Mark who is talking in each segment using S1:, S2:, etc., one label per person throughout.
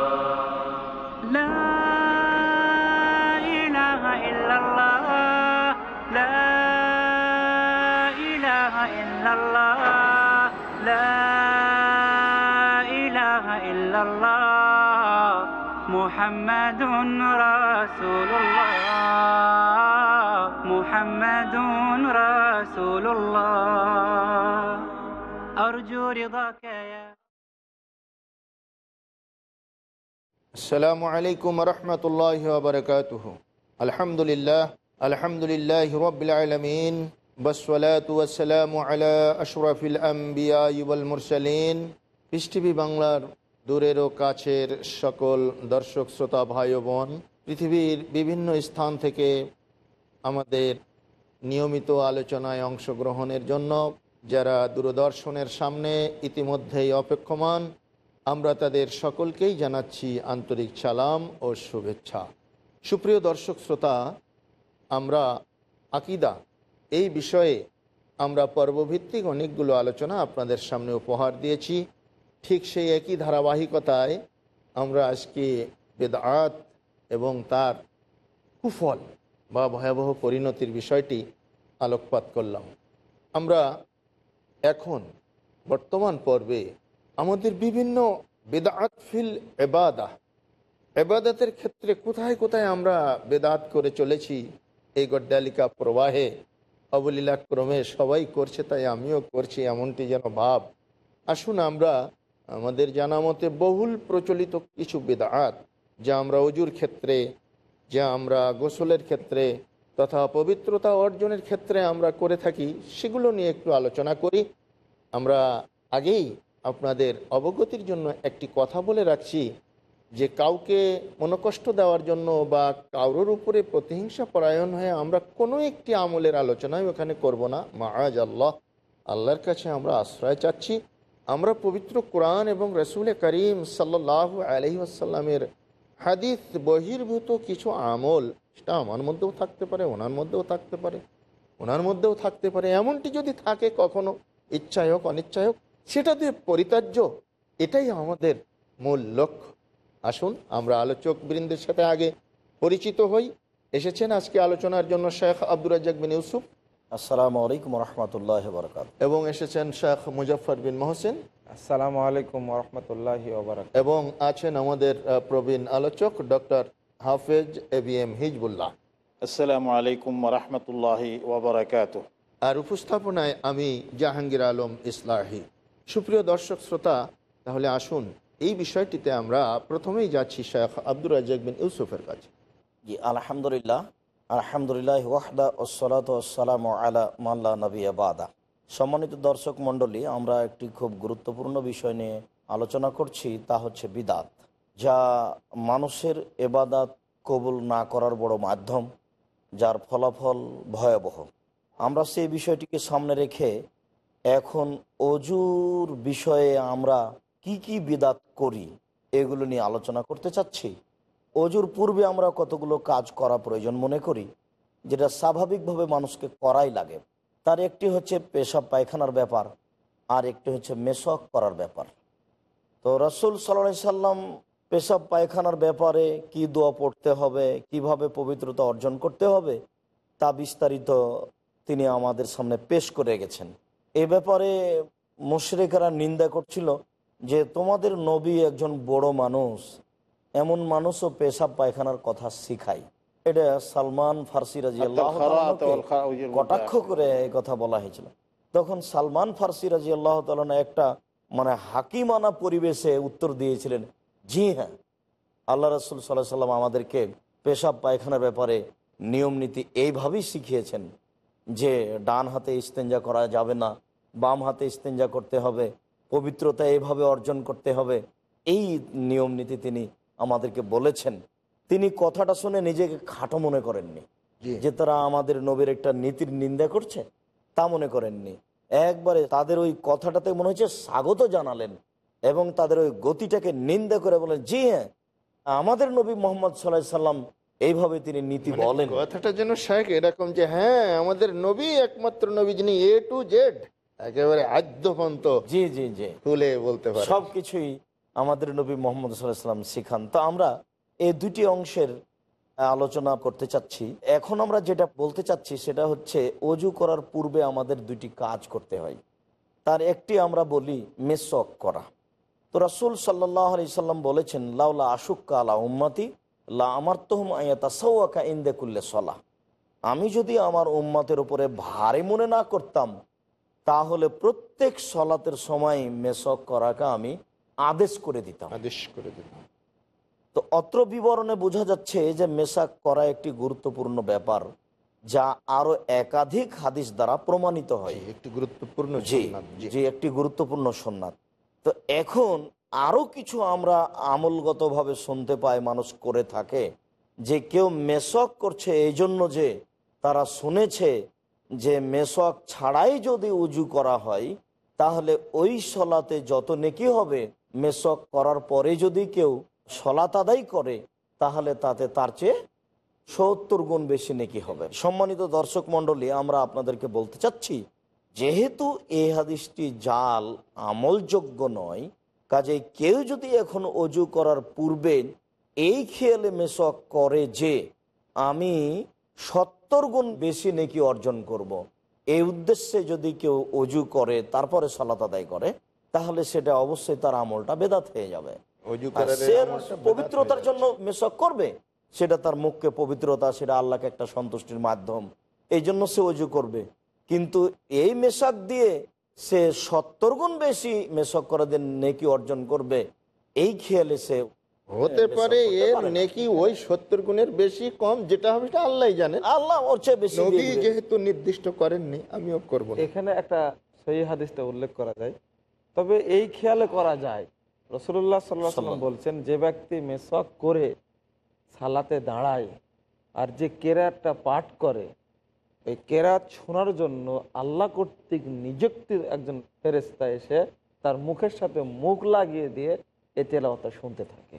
S1: محمد رسول الله محمد رسول الله أرجو رضاك يا
S2: السلام عليكم ورحمة الله وبركاته الحمد لله الحمد لله رب العالمين والصلاة والسلام على أشرف الأنبياء والمرسلين পৃথিবী বাংলার দূরের ও কাছের সকল দর্শক, শ্রোতা, ভাই বোন, পৃথিবীর বিভিন্ন স্থান থেকে আমাদের নিয়মিত আলোচনায় অংশগ্রহণের জন্য যারা দূরদর্শনের সামনে ইতিমধ্যেই অপেক্ষমান, আমরা তাদের সকলকেই জানাচ্ছি আন্তরিক সালাম ও শুভেচ্ছা। সুপ্রিয় দর্শক, শ্রোতা, আমরা আকিদা, এই বিষয়ে আমরা পর্বভিত্তিক অনেকগুলো আলোচনা আপনাদের সামনে উপহার দিয়েছি। ঠিক সেই একই ধারাবাহিকতায় আমরা আজকে বেদাত এবং তার কুফল বা ভয়াবহ পরিণতির বিষয়টি আলোকপাত করলাম। আমরা এখন বর্তমান পর্বে আমাদের বিভিন্ন বেদাত ফিল এবাদা, এবাদতের ক্ষেত্রে কোথায় কোথায় আমরা বেদাত করে চলেছি, এই গড্ডালিকা প্রবাহে অবলীলাক্রমে সবাই করছে তাই আমিও করছি এমনটি যেন ভাব। আসুন আমরা আমাদের জানা মতে বহুল প্রচলিত কিছু বেদাত, যা আমরা অজুর ক্ষেত্রে, যা আমরা গোসলের ক্ষেত্রে তথা পবিত্রতা অর্জনের ক্ষেত্রে আমরা করে থাকি, সেগুলো নিয়ে একটু আলোচনা করি। আমরা আগেই আপনাদের অবগতির জন্য একটি কথা বলে রাখছি যে কাউকে মনোকষ্ট দেওয়ার জন্য বা কারোর উপরে প্রতিহিংসা পরায়ণ হয়ে আমরা কোনো একটি আমলের আলোচনাই ওখানে করব না। মাহাজ আল্লাহ আল্লাহর কাছে আমরা আশ্রয় চাচ্ছি। আমরা পবিত্র কোরআন এবং রসুল করিম সাল্লাহ আলহি আসাল্লামের হাদিস বহির্ভূত কিছু আমল, সেটা আমার মধ্যেও থাকতে পারে, ওনার মধ্যেও থাকতে পারে, ওনার মধ্যেও থাকতে পারে, এমনটি যদি থাকে কখনো, ইচ্ছায় হোক অনিচ্ছাই হোক, সেটা দিয়ে পরিতার্য এটাই আমাদের মূল লক্ষ্য। আসুন, আমরা আলোচক বৃন্দের সাথে আগে পরিচিত হই। এসেছেন আজকে আলোচনার জন্য শেখ আব্দুর রাজ্জাক বিন ইউসুফ।
S3: আসসালামু আলাইকুম রহমতুল্লাহ বরকাত
S2: এবং এসেছেন শেখ মুজফর বিন মোহসেন।
S4: আসসালামু আলাইকুম রহমতুল্লাহি
S2: এবং আছেন আমাদের প্রবীণ আলোচক ডক্টর হাফেজ এ বি এম হিজবুল্লাহ।
S3: আসসালামু আলাইকুম রহমতুল্লাহি ওবরাকাত
S2: আর উপস্থাপনায় আমি জাহাঙ্গীর আলম ইসলাহি। সুপ্রিয় দর্শক শ্রোতা তাহলে আসুন এই বিষয়টিতে আমরা প্রথমেই যাচ্ছি শেখ আব্দুর রাজ্জাক বিন ইউসুফের কাছে।
S3: জি আলহামদুলিল্লাহ। আলহামদুলিল্লাহ ওয়াহদা ওসলাত ওসালাম আলা মাল্লা নবী আবাদা সম্মানিত দর্শক মণ্ডলী, আমরা একটি খুব গুরুত্বপূর্ণ বিষয় নিয়ে আলোচনা করছি, তা হচ্ছে বিদাত, যা মানুষের এবাদাত কবুল না করার বড় মাধ্যম, যার ফলাফল ভয়াবহ। আমরা সেই বিষয়টিকে সামনে রেখে এখন অজুর বিষয়ে আমরা কি কি বিদাত করি, এগুলো নিয়ে আলোচনা করতে চাচ্ছি। অজুর পূর্বে আমরা কতগুলো কাজ করা প্রয়োজন মনে করি, যেটা স্বাভাবিকভাবে মানুষকে করাই লাগে। তার একটি হচ্ছে পেশাব পায়খানার ব্যাপার, আর একটি হচ্ছে মেশক করার ব্যাপার। তো রসুল সাল্লা সাল্লাম পেশাব পায়খানার ব্যাপারে কি দোয়া পড়তে হবে, কীভাবে পবিত্রতা অর্জন করতে হবে, তা বিস্তারিত তিনি আমাদের সামনে পেশ করে গেছেন। এ ব্যাপারে মুশরেকেরা নিন্দা করছিল যে তোমাদের নবী একজন বড় মানুষ এমন মানুষও পেশাব পায়খানার কথা শিখায়। এটা সালমান ফার্সি রাজি আল্লাহ কটাক্ষ করে এই কথা বলা হয়েছিল। তখন সালমান ফার্সি রাজি আল্লাহ তালনা একটা মানে হাকিমানা পরিবেশে উত্তর দিয়েছিলেন জি হ্যাঁ আল্লাহ রসুল সাল্লাহ সাল্লাম আমাদেরকে পেশাব পায়খানার ব্যাপারে নিয়ম নীতি এইভাবেই শিখিয়েছেন যে ডান হাতে ইস্তেঞ্জা করা যাবে না বাম হাতে ইস্তেঞ্জা করতে হবে পবিত্রতা এইভাবে অর্জন করতে হবে। এই নিয়ম নীতি তিনি আমাদেরকে বলেছেন তিনি কথাটা শুনে নিজেকে খাটো মনে করেননি। যে তারা আমাদের নবীর একটা নীতির নিন্দা করছে তা মনে করেননি। একবারে তাদের ওই কথাটাতে মনে হচ্ছে স্বাগত জানালেন এবং তাদের ওই গতিটাকে নিন্দা করে বলেন জি হ্যাঁ আমাদের নবী মোহাম্মদ সাল্লাহ সাল্লাম এইভাবে তিনি নীতি
S2: মানে
S3: বলেন।
S2: কথাটা যেন শেখ এরকম যে হ্যাঁ আমাদের নবী একমাত্র নবী যিনি এ টু জেড একেবারে আদ্যপন্ত
S3: জি জি জি।
S2: খুলে বলতে পারে
S3: সব কিছুই আমাদের নবী মোহাম্মদ সাল্লাম শিখান। তো আমরা এই দুটি অংশের আলোচনা করতে চাচ্ছি। এখন আমরা যেটা বলতে চাচ্ছি সেটা হচ্ছে, অজু করার পূর্বে আমাদের দুটি কাজ করতে হয়। তার একটি আমরা বলি মেসক করা। তো রাসুল সাল্লাহ আলি সাল্লাম বলেছেন, লাউলা আশুক্কা আলা উম্মাতি, লা আমার তোহম আয়াতা সৌয়াকা ইন্দেকুল্লে সলা আমি যদি আমার উম্মাতের উপরে ভারী মনে না করতাম, তাহলে প্রত্যেক সলাতের সময় মেসক করাকে আমি আদেশ করে দিতাম।
S2: আদেশ করে দিলাম
S3: তো অত্র বিবরণে বোঝা যাচ্ছে যে মেসাক করা একটি গুরুত্বপূর্ণ ব্যাপার যা আরও একাধিক হাদিস দ্বারা প্রমাণিত হয়।
S2: একটি গুরুত্বপূর্ণ
S3: যে একটি গুরুত্বপূর্ণ সন্ন্যাত তো এখন আরও কিছু আমরা আমলগতভাবে শুনতে পাই মানুষ করে থাকে যে কেউ মেশক করছে এই জন্য যে তারা শুনেছে যে মেশক ছাড়াই যদি উজু করা হয় তাহলে ওই সলাতে যত নেকি হবে মেসক করার পরে যদি কেউ সলাত আদায় করে, তাহলে তাতে তার চেয়ে সত্তর গুণ বেশি নেকি হবে সম্মানিত দর্শক মণ্ডলী, আমরা আপনাদেরকে বলতে চাচ্ছি, যেহেতু এই হাদিসটি জাল, আমলযোগ্য নয় কাজে কেউ যদি এখন অজু করার পূর্বে এই খেয়ালে মেশক করে যে, আমি সত্তর গুণ বেশি নেকি অর্জন করব। এই উদ্দেশ্যে যদি কেউ অজু করে, তারপরে সালাত আদায় করে তাহলে সেটা অবশ্যই তার আমলটা বেদাত হয়ে যাবে। পবিত্রতার জন্য মেশক করবে সেটা তার মুখকে পবিত্রতা সেটা আল্লাহকে একটা সন্তুষ্টির মাধ্যম। এই জন্য সে অজু করবে। কিন্তু এই মেশাক দিয়ে সে সত্তর গুণ বেশি মেশক করে দেন নেকি অর্জন করবে এই খেয়ালে সে
S2: হতে পারে এর নেকি ওই সত্তর গুণের বেশি কম যেটা হবে সেটা আল্লাহ জানেন।
S3: আল্লাহ ওর চেয়ে বেশি।
S2: যেহেতু নির্দিষ্ট করেননি আমিও করব
S4: এখানে একটা সহি হাদিসটা উল্লেখ করা যায়। তবে এই খেয়ালে করা যায় রসুল্লাহ সাল্লাহ সাল্লাম বলছেন যে ব্যক্তি মেসক করে সালাতে দাঁড়ায় আর যে কেরাতটা পাঠ করে এই কেরাত শোনার জন্য আল্লাহ কর্তৃক নিযুক্তির একজন ফেরেস্তা এসে তার মুখের সাথে মুখ লাগিয়ে দিয়ে এই তেলাওয়াতটা শুনতে থাকে।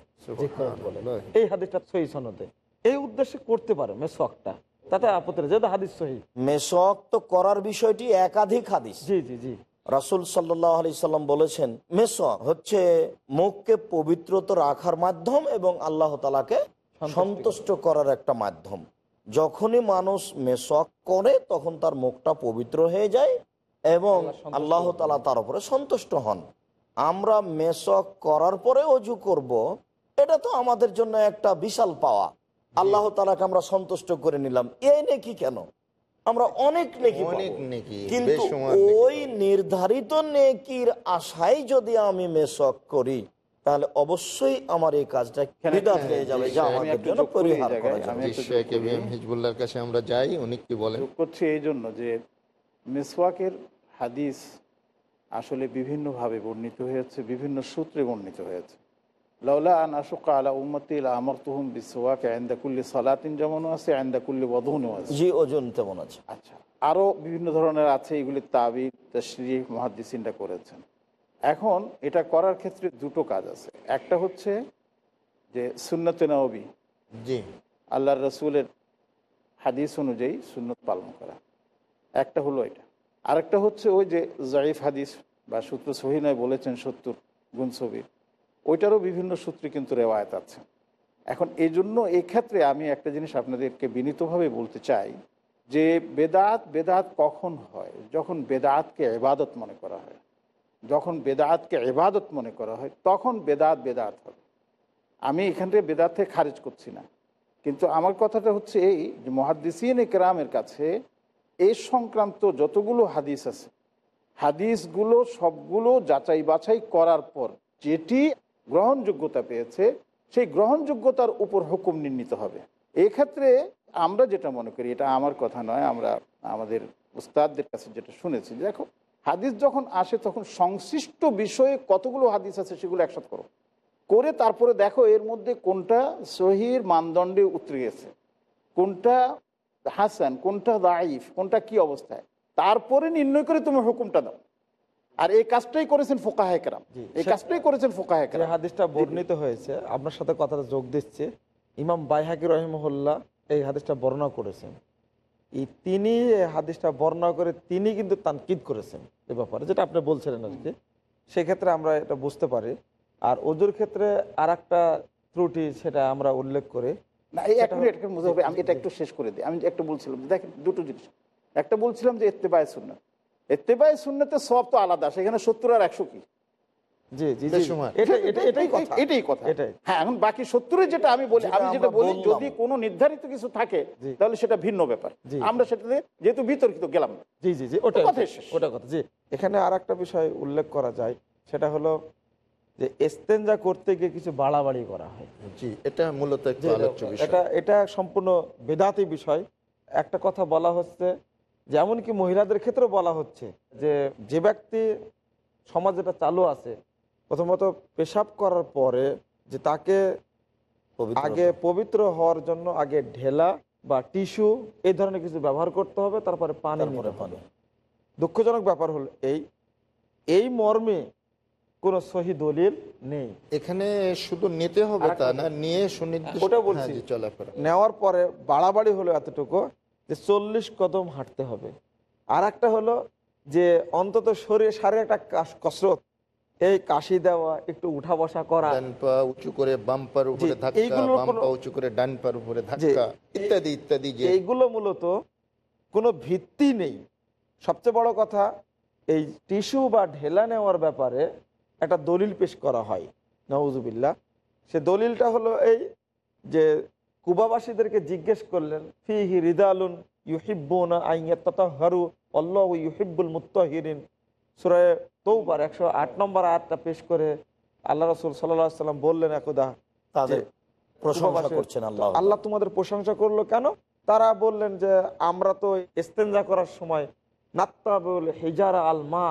S4: এই হাদিসটা সহি সনদে। এই উদ্দেশ্যে করতে পারে মেসকটা তাতে আপত্তি যেহেতু হাদিস সহি।
S3: মেশক তো করার বিষয়টি একাধিক হাদিস।
S4: জি জি জি।
S3: রাসুল সাল্লাহ আলি সাল্লাম বলেছেন মেশক হচ্ছে মুখকে পবিত্রত রাখার মাধ্যম এবং আল্লাহ তালাকে সন্তুষ্ট করার একটা মাধ্যম। যখনই মানুষ মেশক করে তখন তার মুখটা পবিত্র হয়ে যায় এবং আল্লাহ তালা তার উপরে সন্তুষ্ট হন। আমরা মেশক করার পরে অজু করব এটা তো আমাদের জন্য একটা বিশাল পাওয়া। আল্লাহ তালাকে আমরা সন্তুষ্ট করে নিলাম। এই নেকি কেন? আমরা অনেক নেকি
S2: অনেক নেকি,
S3: কিন্তু ওই নির্ধারিত নেকির আশায় যদি আমি মেশক করি তাহলে অবশ্যই আমার এই কাজটা বিদাত হয়ে যাবে যা আমাদের জন্য পরিহার করা যাবে
S5: আমি
S2: শেখ। এবিএম হিজবুল্লাহর কাছে আমরা যাই উনি কি বলেন?
S5: করছি এই জন্য যে মেসওয়াকের হাদিস আসলে বিভিন্নভাবে বর্ণিত হয়েছে বিভিন্ন সূত্রে বর্ণিত হয়েছে। লাউলা আন আশুকা আলা উম্মতি আমর তুহুম বিসওয়াকে আইন্দাকুল্লি সালাতিন যেমন আছে আইন্দাকুল্লি বদনও আছে।
S3: জি ওজন তেমন আছে।
S5: আচ্ছা আরও বিভিন্ন ধরনের আছে এগুলি তাবি তশরি মহাদ্দিসিনটা করেছেন। এখন এটা করার ক্ষেত্রে দুটো কাজ আছে। একটা হচ্ছে যে সুন্নতে নবী
S2: জি।
S5: আল্লাহর রসুলের হাদিস অনুযায়ী সুন্নত পালন করা। একটা হলো এটা। আরেকটা হচ্ছে ওই যে জয়ীফ হাদিস বা সূত্র সহিনায় বলেছেন সত্তর গুণ ছবির। ওইটারও বিভিন্ন সূত্রে কিন্তু রেওয়ায়ত আছে। এখন এই জন্য এক্ষেত্রে আমি একটা জিনিস আপনাদেরকে বিনীতভাবে বলতে চাই যে বেদাত বেদাত কখন হয়? যখন বেদাতকে এবাদত মনে করা হয়। যখন বেদাতকে এবাদত মনে করা হয়, তখন বেদাত বেদাত হবে। আমি এখান থেকে বেদাত থেকে খারিজ করছি না। কিন্তু আমার কথাটা হচ্ছে এই যে মহাদ্দিসিন কেরামের কাছে এই সংক্রান্ত যতগুলো হাদিস আছে, হাদিসগুলো সবগুলো যাচাই বাছাই করার পর যেটি গ্রহণযোগ্যতা পেয়েছে, সেই গ্রহণযোগ্যতার উপর হুকুম নির্ণীত হবে। এই ক্ষেত্রে আমরা যেটা মনে করি, এটা আমার কথা নয়, আমরা আমাদের উস্তাদদের কাছে যেটা শুনেছি দেখো, হাদিস যখন আসে তখন সংশ্লিষ্ট বিষয়ে কতগুলো হাদিস আছে সেগুলো একসাথে করো। করে তারপরে দেখো এর মধ্যে কোনটা সহির মানদণ্ডে উতরে গেছে, কোনটা হাসান, কোনটা দাইফ কোনটা কি অবস্থায়। তারপরে নির্ণয় করে তুমি হুকুমটা দাও। আর এই কাজটাই করেছেন ফোকাহ একরাম
S4: জি,
S5: এই কাজটাই করেছেন ফোকাহ
S4: যে
S5: একরাম
S4: হাদিসটা বর্ণিত হয়েছে আপনার সাথে কথাটা যোগ দিচ্ছে। ইমাম বাইহাকি রহিমহল্লা এই হাদিসটা বর্ণনা করেছেন। এই তিনি এই হাদিসটা বর্ণনা করে তিনি কিন্তু তানকিদ করেছেন এ ব্যাপারে যেটা আপনি বলছিলেন আর কি। সেক্ষেত্রে আমরা এটা বুঝতে পারি। আর ওজুর ক্ষেত্রে আর একটা ত্রুটি সেটা আমরা উল্লেখ করে।
S5: না এই এক মিনিট আমি এটা একটু শেষ করে দিই। আমি একটা বলছিলাম দেখেন দুটো জিনিস। একটা বলছিলাম যে এত্তেবায় সুন্নত। এত্তেবায় সুন্নতে সব তো আলাদা সেখানে সত্তর আর একশো কি?
S4: এটাই কথা।
S5: এটাই হ্যাঁ এখন বাকি সত্তরের যেটা আমি বলি আমি যেটা বলি যদি কোনো নির্ধারিত কিছু থাকে তাহলে সেটা ভিন্ন ব্যাপার।
S4: জি।
S5: আমরা সেটাতে যেহেতু বিতর্কিত গেলাম।
S4: জি জি জি ওটা ওটা কথা। জি এখানে আর একটা বিষয় উল্লেখ করা যায় সেটা হলো যে এস্তেঞ্জা করতে গিয়ে কিছু বাড়াবাড়ি করা হয়।
S2: জি এটা মূলত
S4: এটা এটা সম্পূর্ণ বেদাতি বিষয়। একটা কথা বলা হচ্ছে যে এমনকি মহিলাদের ক্ষেত্রে বলা হচ্ছে যে যে ব্যক্তি সমাজ যেটা চালু আছে প্রথমত পেশাব করার পরে যে তাকে আগে পবিত্র হওয়ার জন্য আগে ঢেলা বা টিস্যু এই ধরনের কিছু ব্যবহার করতে হবে তারপরে পানি
S3: তারপরে
S4: নিতে
S3: পানি।
S4: দুঃখজনক ব্যাপার হলো এই এই মর্মে কোনো সহি দলিল নেই।
S2: এখানে শুধু নিতে হবে তা না নিয়ে সুনির্দিষ্ট
S4: ওটা বলছি।
S2: হ্যাঁ,
S4: নেওয়ার পরে বাড়াবাড়ি হলো এতটুকু। যে চল্লিশ কদম হাঁটতে হবে। আর একটা হলো যে অন্তত শরীরে শারীরিক একটা কসরত এই কাশি দেওয়া একটু উঠা বসা করা।
S2: ডান পা উঁচু করে বাম পার উপরে ধাক্কা বাম পা উঁচু করে ডান পার উপরে ধাক্কা ইত্যাদি ইত্যাদি যে
S4: এইগুলো মূলত কোনো ভিত্তি নেই। সবচেয়ে বড় কথা এই টিস্যু বা ঢেলা নেওয়ার ব্যাপারে একটা দলিল পেশ করা হয়। নওয়াজুবিল্লাহ সে দলিলটা হলো এই যে কুবাবাসীদেরকে জিজ্ঞেস করলেন ফি হি রিদালুন ইউহিব্বুনা আইয়াত্তাতাহহারু আল্লাহু ইউহিব্বুল মুত্তাহিরিন। সূরা তৌবার একশো আট নম্বর আয়াতটা পেশ করে আল্লাহ রাসূল আলাইহি সাল্লাম বললেন একদা
S3: তাদের প্রশংসা করছেন আল্লাহ
S4: আল্লাহ তোমাদের প্রশংসা করল কেন? তারা বললেন যে আমরা তো ইস্তেঞ্জা করার সময় নাত্তাবুল হেজারা আল মা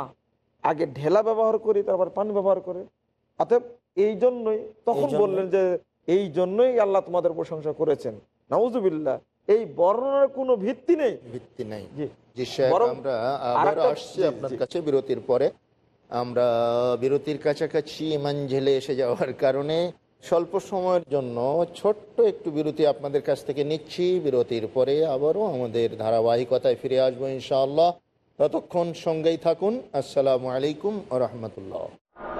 S4: আগে ঢেলা ব্যবহার করি তারপর পানি ব্যবহার করে। অতএব এই জন্যই তখন বললেন যে এই জন্যই আল্লাহ তোমাদের প্রশংসা করেছেন। নাউজুবিল্লাহ এই বর্ণনার কোনো ভিত্তি নেই।
S2: ভিত্তি নাই। আমরা আবার আসছি আপনার কাছে বিরতির পরে। আমরা বিরতির কাছাকাছি মাঞ্ঝেলে এসে যাওয়ার কারণে স্বল্প সময়ের জন্য ছোট্ট একটু বিরতি আপনাদের কাছ থেকে নিচ্ছি। বিরতির পরে আবারও আমাদের ধারাবাহিকতায় ফিরে আসব ইনশাআল্লাহ। ততক্ষণ সঙ্গেই থাকুন। আসসালামু আলাইকুম রহমতুল্লাহ।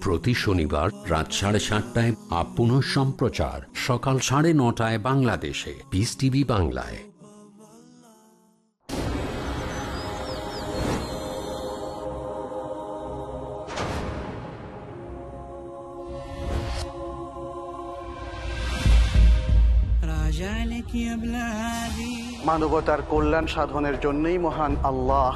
S6: প্রতি শনিবার রাত সাড়ে সাতটায় আপন সম্প্রচার সকাল সাড়ে নটায় বাংলাদেশে। পিস টিভি বাংলায়।
S7: মানবতার কল্যাণ সাধনের জন্যই মহান আল্লাহ।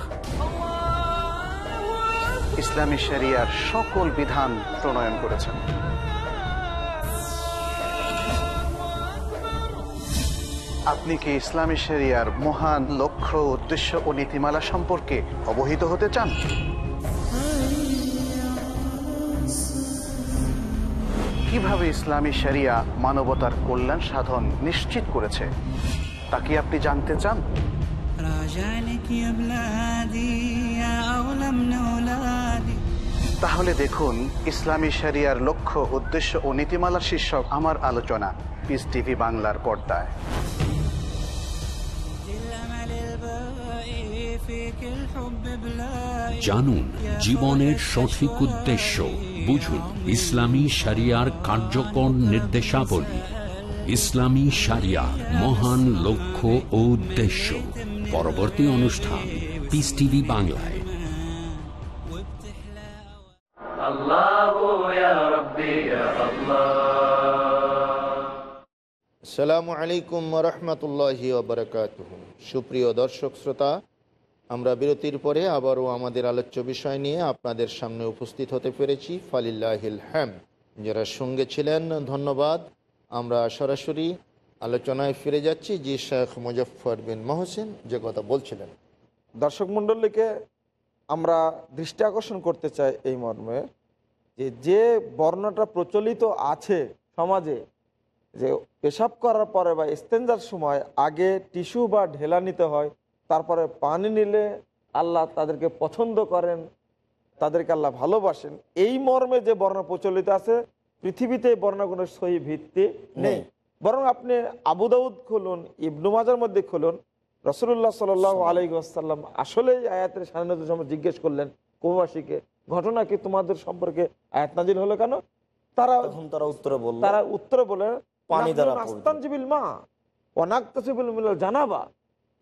S7: ইসলামী শরিয়ার সকল বিধান প্রণয়ন করেছেন। আপনি কি ইসলামী শরিয়ার মহান লক্ষ্য, উদ্দেশ্য ও নীতিমালা সম্পর্কে অবহিত হতে চান? কীভাবে ইসলামী শরিয়া মানবতার কল্যাণ সাধন নিশ্চিত করেছে, তা কি আপনি জানতে চান?
S1: রাজা
S7: তাহলে দেখুন, ইসলামী সেরিয়ার লক্ষ্য, উদ্দেশ্য ও নীতিমালা শীর্ষক আমার আলোচনা। পিস টিভি বাংলার পর্দায়।
S6: জানুন জীবনের সঠিক উদ্দেশ্য। বুঝুন, ইসলামী সারিয়ার কার্যকর নির্দেশাবলী। ইসলামী সারিয়া মহান লক্ষ্য ও উদ্দেশ্য। পরবর্তী অনুষ্ঠান পিস টিভি বাংলায়।
S2: আসসালামু আলাইকুম রহমতুল্লাহ বারকাত সুপ্রিয় দর্শক শ্রোতা আমরা বিরতির পরে আবারও আমাদের আলোচ্য বিষয় নিয়ে আপনাদের সামনে উপস্থিত হতে পেরেছি ফালিল্লাহিল হ্যাম যারা সঙ্গে ছিলেন ধন্যবাদ। আমরা সরাসরি আলোচনায় ফিরে যাচ্ছি জি শেখ মুজফর বিন মহসিন যে কথা বলছিলেন।
S4: দর্শক মণ্ডলীকে আমরা দৃষ্টি আকর্ষণ করতে চাই এই মর্মে। যে যে বর্ণটা প্রচলিত আছে সমাজে যে পেশাব করার পরে বা স্তেঞ্জার সময় আগে টিস্যু বা ঢেলা নিতে হয় তারপরে পানি নিলে আল্লাহ তাদেরকে পছন্দ করেন তাদেরকে আল্লাহ ভালোবাসেন। এই মর্মে যে বর্ণ প্রচলিত আছে পৃথিবীতে এই বর্ণগুলোর সহি ভিত্তি নেই। বরং আপনি আবু দাউদ খুলুন ইবনু মাজার মধ্যে খুলুন রসুল্লাহ সাল আলাই আসাল্লাম আসলেই আয়াতের স্বাধীনতার সময় জিজ্ঞেস করলেন কুবাসীকে ঘটনা কি তোমাদের সম্পর্কে আয়াত নাজিল হলো কেন? তারা
S3: তখন তারা উত্তরে বলল
S4: তারা উত্তরে বলে
S3: পানি দ্বারা
S4: মা অনাক্তাসিবিল জানাবা।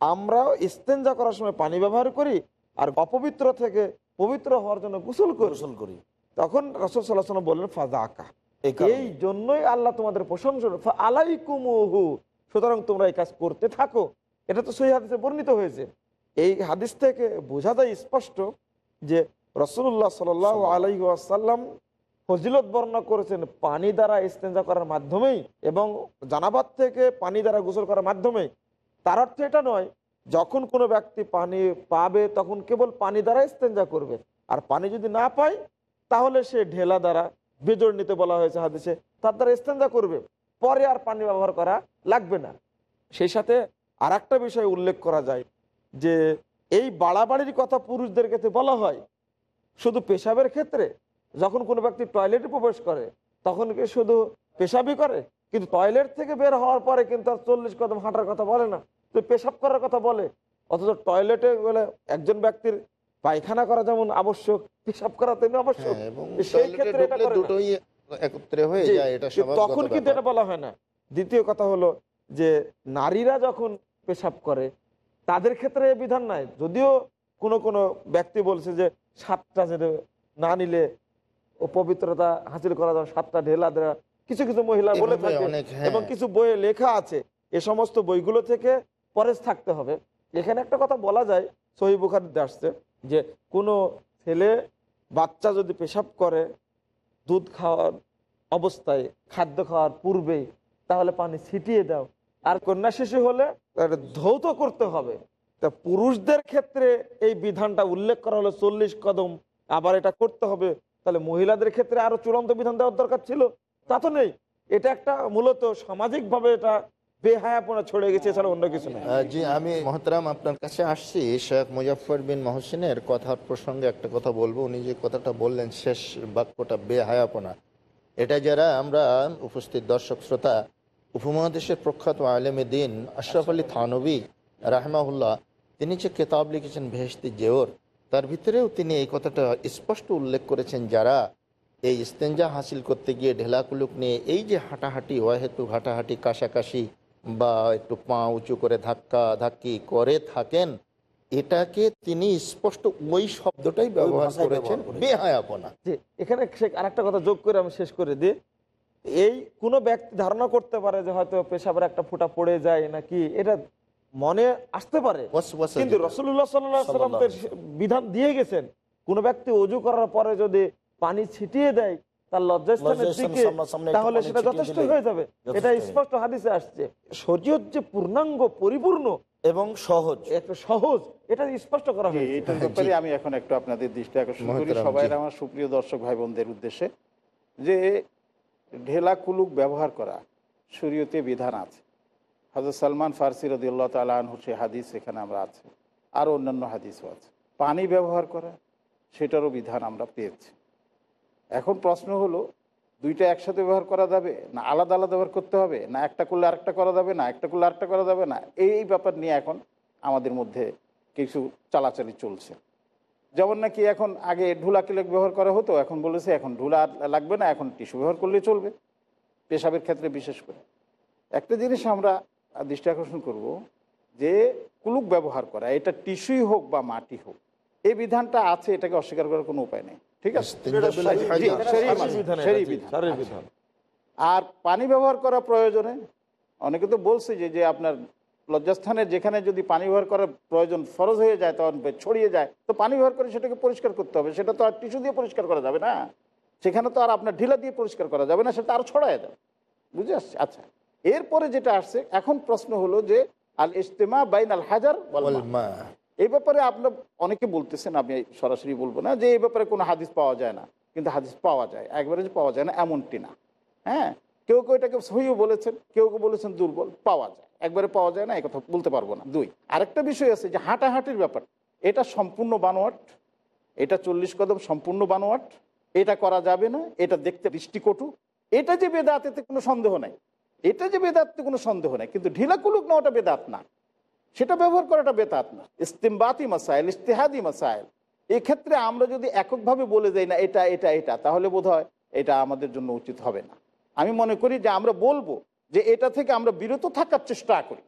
S4: আমরা ইস্তেঞ্জা করার সময় পানি ব্যবহার করি আর অপবিত্র থেকে পবিত্র হওয়ার জন্য গোসল
S3: গোসল করি।
S4: তখন রসুল সাল্লাহ সাল্লাম বললেন ফাজা আকা
S3: এই
S4: জন্যই আল্লাহ তোমাদের প্রশংসা আলাইকুমহু সুতরাং তোমরা এই কাজ করতে থাকো। এটা তো সহি হাদিসে বর্ণিত হয়েছে। এই হাদিস থেকে বোঝা যায় স্পষ্ট যে রসুল্লাহ সাল আলাই আসাল্লাম ফজিলত বর্ণনা করেছেন পানি দ্বারা ইস্তেঞ্জা করার মাধ্যমেই এবং জানাবাদ থেকে পানি দ্বারা গোসল করার মাধ্যমেই। তার অর্থ এটা নয় যখন কোনো ব্যক্তি পানি পাবে তখন কেবল পানি দ্বারা ইস্তেঞ্জা করবে। আর পানি যদি না পায় তাহলে সে ঢেলা দ্বারা বেজর নিতে বলা হয়েছে হাদিসে তার দ্বারা ইস্তেঞ্জা করবে। পরে আর পানি ব্যবহার করা লাগবে না। সেই সাথে আর একটা বিষয় উল্লেখ করা যায় যে এই বাড়াবাড়ির কথা পুরুষদের ক্ষেত্রে বলা হয় শুধু পেশাবের ক্ষেত্রে? যখন কোনো ব্যক্তি টয়লেটে প্রবেশ করে তখন কি শুধু পেশাবই করে? কিন্তু টয়লেট থেকে বের হওয়ার পরে কিন্তু আর চল্লিশ কদম হাঁটার কথা বলে না। তো পেশাব করার কথা বলে। অথচ টয়লেটে গেলে একজন ব্যক্তির পায়খানা করা যেমন আবশ্যক পেশাব করা তেমনি আবশ্যক।
S2: হ্যাঁ,
S4: সেই ক্ষেত্রে
S2: একত্রে হয়ে যায় এটা
S4: তখন কিন্তু এটা বলা হয় না। দ্বিতীয় কথা হলো যে নারীরা যখন পেশাব করে তাদের ক্ষেত্রে বিধান নাই। যদিও কোনো কোনো ব্যক্তি বলছে যে সাতটা যেটা না নিলে ও পবিত্রতা হাসিল করা যাবে সাতটা ঢেলা দেওয়া কিছু কিছু মহিলা বলে থাকে
S2: হ্যাঁ।
S4: এবং কিছু বইয়ে লেখা আছে এ সমস্ত বইগুলো থেকে পরেজ থাকতে হবে। এখানে একটা কথা বলা যায় সহি বুখারিতে আসছে যে কোনো ছেলে বাচ্চা যদি পেশাব করে দুধ খাওয়ার অবস্থায় খাদ্য খাওয়ার পূর্বেই তাহলে পানি ছিটিয়ে দাও। আর কন্যা শিশু হলে ধৌত করতে হবে। তা পুরুষদের ক্ষেত্রে এই বিধানটা উল্লেখ করা হলো চল্লিশ কদম। আবার এটা করতে হবে। তাহলে মহিলাদের ক্ষেত্রে আরও চূড়ান্ত বিধান দেওয়ার দরকার ছিল। তা তো নেই। এটা একটা মূলত সামাজিকভাবে এটা বেহায়াপনা ছড়ে গেছে, এছাড়া অন্য কিছু
S2: আমি আপনার কাছে আসছি। শেখ কথার প্রসঙ্গে একটা কথা বলব। উনি যে কথাটা বললেন, শেষ বাক্যটা বেহায়াপনা। এটা যারা আমরা উপস্থিত দর্শক, শ্রোতা, উপমহাদেশের প্রখ্যাত আলেমে দিন, আশরাফ আলী থানবী রাহমাহুল্লাহ তিনি যে কেতাব লিখেছেন ভেস্তি জেওর তার ভিতরেও তিনি এই কথাটা স্পষ্ট উল্লেখ করেছেন যারা এই ইস্তেঞ্জা হাসিল করতে গিয়ে ঢেলাকুলুক নিয়ে এই যে হাঁটাহাঁটি অহেতু হাঁটাহাঁটি কাশাকাশি বা একটু পা উঁচু করে ধাক্কা ধাক্কি করে থাকেন এটাকে তিনি স্পষ্ট ওই শব্দটাই ব্যবহার করেছেন। বেহায়াপনা
S4: যে এখানে সে আরেকটা কথা যোগ করে আমি শেষ করে দিই এই কোনো ব্যক্তি ধারণা করতে পারে যে হয়তো পেশাবের একটা ফুটা পড়ে যায় নাকি এটা মনে আসতে পারে। কিন্তু রসুল্লাহ সাল্লাম বিধান দিয়ে গেছেন কোন ব্যক্তি অজু করার পরে যদি পানি ছিটিয়ে দেয় তার লজ্জাস্থানের দিকে তাহলে সেটা যথেষ্ট হয়ে যাবে। এটা স্পষ্ট হাদিসে আসছে। শরীয়ত যে পূর্ণাঙ্গ পরিপূর্ণ
S3: এবং সহজ।
S4: একটা সহজ এটা স্পষ্ট করা হয়েছে।
S5: এইটার ব্যাপারে আমি এখন একটু আপনাদের দৃষ্টি আকর্ষণ করি। সবাই আমার সুপ্রিয় দর্শক ভাই বোনদের উদ্দেশ্যে যে ঢেলা কুলুক ব্যবহার করা শরীয়তে বিধান আছে। হজরত সালমান ফার্সি রদিউল্লাহ তালা আনহুর সে হাদিস এখানে আমরা আছে। আর অন্যান্য হাদিসও আছে। পানি ব্যবহার করা, সেটারও বিধান আমরা পেয়েছি। এখন প্রশ্ন হলো, দুইটা একসাথে ব্যবহার করা যাবে? না আলাদা আলাদা ব্যবহার করতে হবে? না একটা করলে আরেকটা করা যাবে? না একটা করলে আরেকটা করা যাবে? না এই ব্যাপার নিয়ে এখন আমাদের মধ্যে কিছু চালাচালি চলছে। যেমন নাকি এখন আগে ঢুলা কিলেক ব্যবহার করা হতো, এখন বলেছে এখন ঢুলা লাগবে না, এখন টিস্যু ব্যবহার করলে চলবে। পেশাবের ক্ষেত্রে বিশেষ করে। একটা জিনিস আমরা দৃষ্টি আকর্ষণ করব যে কুলুক ব্যবহার করা এটা টিস্যুই হোক বা মাটি হোক এই বিধানটা আছে এটাকে অস্বীকার করার কোনো উপায় নেই ঠিক আছে। আর পানি ব্যবহার করা প্রয়োজনে অনেকে তো বলছে যে যে আপনার লজ্জাস্থানের যেখানে যদি পানি ব্যবহার করার প্রয়োজন ফরজ হয়ে যায় তখন ছড়িয়ে যায় তো পানি ব্যবহার করে সেটাকে পরিষ্কার করতে হবে সেটা তো আর টিস্যু দিয়ে পরিষ্কার করা যাবে না। সেখানে তো আর আপনার ঢিলা দিয়ে পরিষ্কার করা যাবে না সেটা আরও ছড়ায় যাবে। বুঝে আসছে? আচ্ছা। এরপরে যেটা আসছে এখন প্রশ্ন হলো যে আল ইস্তেমা বাইন আল হাজার। এই ব্যাপারে আপনার অনেকে বলতেছেন আমি সরাসরি বলব না যে এই ব্যাপারে কোনো হাদিস পাওয়া যায় না। কিন্তু হাদিস পাওয়া যায় একবারে যে পাওয়া যায় না এমনটি না। হ্যাঁ? কেউ কেউ এটাকে সহিও বলেছেন কেউ কেউ বলেছেন দুর্বল পাওয়া যায়। একবারে পাওয়া যায় না এই কথা বলতে পারব না। দুই আরেকটা বিষয় আছে যে হাঁটাহাঁটির ব্যাপার। এটা সম্পূর্ণ বানোয়াট এটা চল্লিশ কদম সম্পূর্ণ বানোয়াট এটা করা যাবে না এটা দেখতে দৃষ্টিকটু। এটা যে বেদাত কোনো সন্দেহ নাই। এটা যে বেদাতে কোনো সন্দেহ নাই কিন্তু ঢিলা কুলুক না ওটা বেদাত না। সেটা ব্যবহার করাটা বেতাত না। ইস্তেমবাতি মাসাইল ইস্তেহাদি মাসাইল। এক্ষেত্রে আমরা যদি এককভাবে বলে যাই না এটা এটা এটা তাহলে বোধ হয় এটা আমাদের জন্য উচিত হবে না। আমি মনে করি যে আমরা বলব যে এটা থেকে আমরা বিরত থাকার চেষ্টা করি।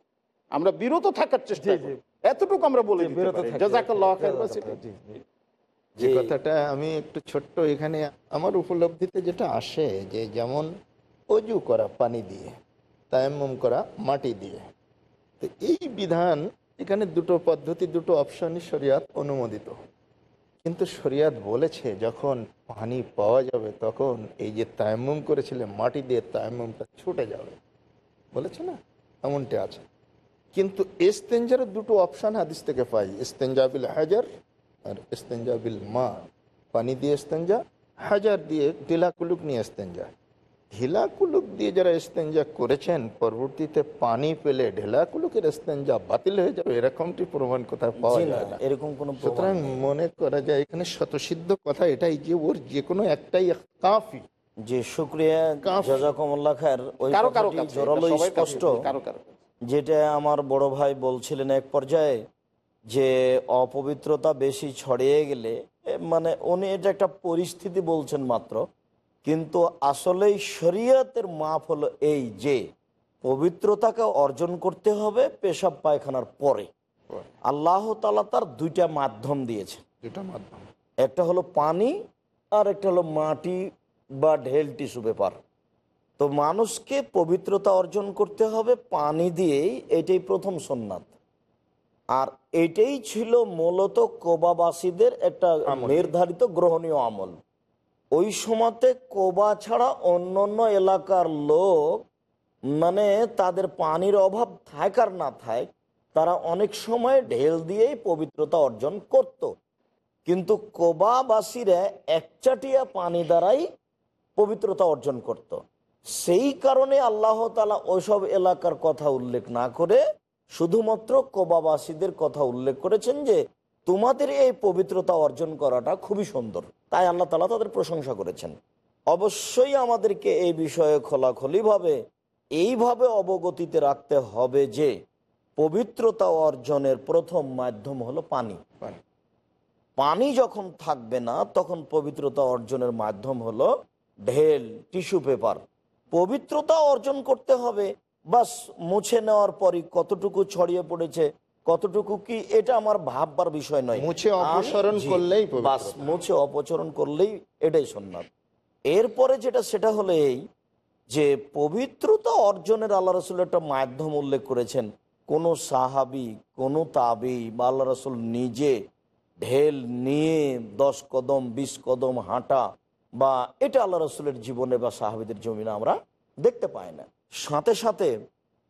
S5: আমরা বিরত থাকার চেষ্টা। করি। এতটুকু আমরা বলে।
S2: যে কথাটা আমি একটু ছোট্ট এখানে আমার উপলব্ধিতে যেটা আসে যে যেমন অজু করা পানি দিয়ে তায়াম্মুম করা মাটি দিয়ে। তো এই বিধান, এখানে দুটো পদ্ধতি, দুটো অপশনই শরিয়াত অনুমোদিত। কিন্তু শরিয়াত বলেছে, যখন পানি পাওয়া যাবে, তখন এই যে তায়াম্মুম করেছিলে, মাটি দিয়ে তায়াম্মুমটা ছুটে যাবে। বলেছে না? এমনটি আছে। কিন্তু এস্তেঞ্জারের দুটো অপশান হাদিস থেকে পাই। ইস্তেঞ্জাবিল হাজার আর ইস্তেঞ্জাবিল মা। পানি দিয়ে ইস্তেঞ্জা হাজার দিয়ে ঢিলা কুলুক নিয়ে ইস্তেঞ্জা ঢিলা কুলুক দিয়ে যারা ইস্তেঞ্জা করেছেন পরবর্তীতে পানি পেলে ঢেলা কুলুকের ইস্তেঞ্জা বাতিল হয়ে যাবে। এরকমটি প্রমাণ কোথায় পাওয়া যায় না।
S3: এরকম কোনো
S2: সুতরাং মনে করা যায় এখানে শতসিদ্ধ কথা এটাই যে ওর যে কোনো একটাই কাফি।
S3: যে শুক্রিয়া
S2: কাফ-
S3: জাজাকুমুল্লাহ খায়ের ওই কারও
S5: কারও
S3: জোরালো স্পষ্ট।
S5: কারও কারও
S3: যেটা আমার বড় ভাই বলছিলেন এক পর্যায়ে যে অপবিত্রতা বেশি ছড়িয়ে গেলে মানে উনি এটা একটা পরিস্থিতি বলছেন মাত্র কিন্তু আসলেই শরীয়তের মাপ হলো এই যে পবিত্রতাকে অর্জন করতে হবে পেশাব পায়খানার পরে। আল্লাহ তালা তার দুইটা মাধ্যম দিয়েছে
S2: দুটা মাধ্যম।
S3: একটা হলো পানি আর একটা হলো মাটি বা ঢেল টিস্যু পেপার। তো মানুষকে পবিত্রতা অর্জন করতে হবে পানি দিয়েই এটাই প্রথম সোননাথ। আর এটাই ছিল মূলত কোবাবাসীদের একটা নির্ধারিত গ্রহণীয় আমল। ওই সময়তে কোবা ছাড়া অন্য অন্য এলাকার লোক মানে তাদের পানির অভাব থাক আর না থাক, তারা অনেক সময় ঢেল দিয়েই পবিত্রতা অর্জন করত। কিন্তু কোবাবাসীরা একচাটিয়া পানি দ্বারাই পবিত্রতা অর্জন করত। সেই কারণে আল্লাহ তালা ওইসব এলাকার কথা উল্লেখ না করে শুধুমাত্র কোবাবাসীদের কথা উল্লেখ করেছেন যে, তোমাদের এই পবিত্রতা অর্জন করাটা খুবই সুন্দর তাই আল্লাহ তালা তাদের প্রশংসা করেছেন। অবশ্যই আমাদেরকে এই বিষয়ে খোলাখলিভাবে এইভাবে অবগতিতে রাখতে হবে যে পবিত্রতা অর্জনের প্রথম মাধ্যম হলো পানি।
S2: পানি।
S3: যখন থাকবে না তখন পবিত্রতা অর্জনের মাধ্যম হলো ঢেল টিস্যু পেপার। পবিত্রতা অর্জন করতে হবে। বাস মুছে নেওয়ার পরই কতটুকু ছড়িয়ে পড়েছে কতটুকু কি এটা আমার ভাববার বিষয় নয়।
S2: মুছে অপসারণ করলেই।
S3: বাস মুছে অপচরণ করলেই এটাই সন্ন্যাত এরপরে যেটা সেটা হলো এই যে পবিত্রতা অর্জনের আল্লাহ রসুল একটা মাধ্যম উল্লেখ করেছেন। কোনো সাহাবি কোনো তাবি বা আল্লাহ রসুল নিজে ঢেল নিয়ে দশ কদম বিশ কদম হাঁটা বা এটা আল্লাহ রসুলের জীবনে বা সাহাবিদের জমিনে আমরা দেখতে পাই না। সাথে সাথে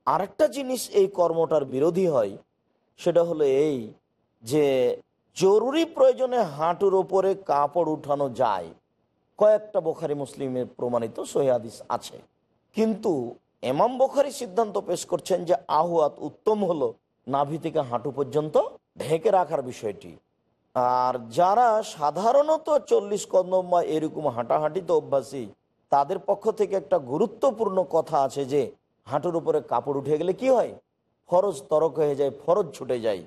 S3: আরেকটা জিনিস এই কর্মটার বিরোধী হয় সেটা হলো এই যে জরুরি প্রয়োজনে হাঁটুর ওপরে কাপড় উঠানো যায়। কয়েকটা বোখারি মুসলিমের প্রমাণিত সহিদিস আছে। কিন্তু এমাম বোখারি সিদ্ধান্ত পেশ করছেন যে আহুয়াত উত্তম হলো নাভি থেকে হাঁটু পর্যন্ত ঢেকে রাখার বিষয়টি। আর যারা সাধারণত চল্লিশ কদম বা এরকম হাঁটাহাঁটিতে অভ্যাসী, তাদের পক্ষ থেকে একটা গুরুত্বপূর্ণ কথা আছে যে হাঁটুর উপরে কাপড় উঠে গেলে কি হয়? ফরজ তরক হয়ে যায়, ফরজ ছুটে যায়।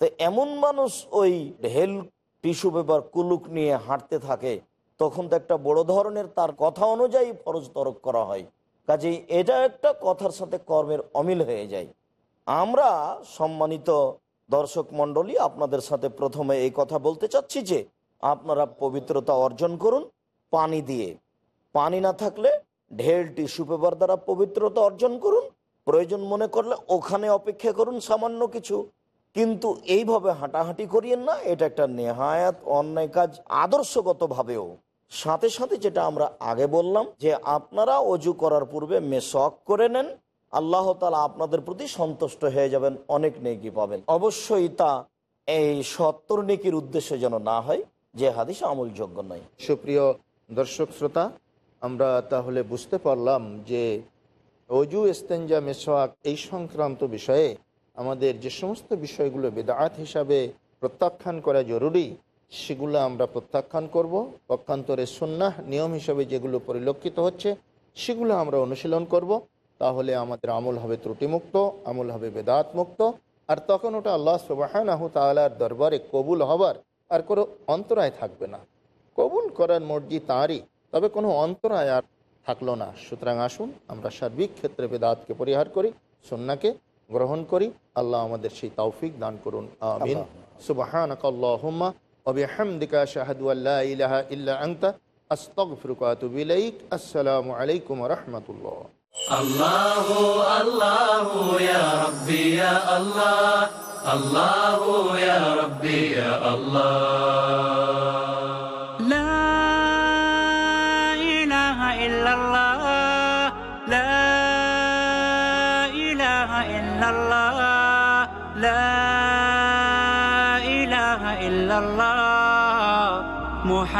S3: তো এমন মানুষ ওই ঢেল, টিস্যু পেপার, কুলুক নিয়ে হাঁটতে থাকে, তখন তো একটা বড় ধরনের তার কথা অনুযায়ী ফরজ তরক করা হয়। কাজেই এটা একটা কথার সাথে কর্মের অমিল হয়ে যায়। আমরা সম্মানিত দর্শক মণ্ডলী, আপনাদের সাথে প্রথমে এই কথা বলতে চাচ্ছি যে, আপনারা পবিত্রতা অর্জন করুন পানি দিয়ে। পানি না থাকলে ঢেল, টিস্যু পেপার দ্বারা পবিত্রতা অর্জন করুন প্রয়োজন মনে করলে ওখানে অপেক্ষা করুন সামান্য কিছু। কিন্তু এইভাবে হাঁটাহাঁটি করিয়েন না, এটা একটা নেহায়াত অন্যায় কাজ আদর্শগতভাবেও। সাথে সাথে যেটা আমরা আগে বললাম, যে আপনারা অজু করার পূর্বে মেসক করে নেন, আল্লাহ তালা আপনাদের প্রতি সন্তুষ্ট হয়ে যাবেন, অনেক নেকি পাবেন। অবশ্যই তা এই সত্তর নেকির উদ্দেশ্যে যেন না হয়, যে হাদিস আমলযোগ্য নয়।
S2: সুপ্রিয় দর্শক শ্রোতা, আমরা তাহলে বুঝতে পারলাম যে অজু এস্তেঞ্জা মেসোয়াক এই সংক্রান্ত বিষয়ে আমাদের যে সমস্ত বিষয়গুলো বেদাত হিসাবে প্রত্যাখ্যান করা জরুরি, সেগুলো আমরা প্রত্যাখ্যান করব। পক্ষান্তরে সন্ন্যাহ নিয়ম হিসাবে যেগুলো পরিলক্ষিত হচ্ছে, সেগুলো আমরা অনুশীলন করব। তাহলে আমাদের আমল হবে ত্রুটিমুক্ত, আমল হবে বেদাত মুক্ত আর তখন ওটা আল্লাহ সুবাহানাহ তালার দরবারে কবুল হবার আর কোনো অন্তরায় থাকবে না। কবুল করার মর্জি তাঁরই, তবে কোনো অন্তরায় আর থাকল না। সুতরাং আসুন আমরা সার্বিক ক্ষেত্রে বেদাতকে পরিহার করি সন্নাকে গ্রহণ করি। আল্লাহ আমাদের সেই তৌফিক দান করুন। আমিন। সুবাহানক আল্লাহম্মা অবিহামদিকা শাহাদু আল্লাহ ইলাহা ইল্লা আংতা আস্তগফরুকাতুবিলাইক আসসালামু আলাইকুম রহমতুল্লাহ।
S1: আল্লাহ।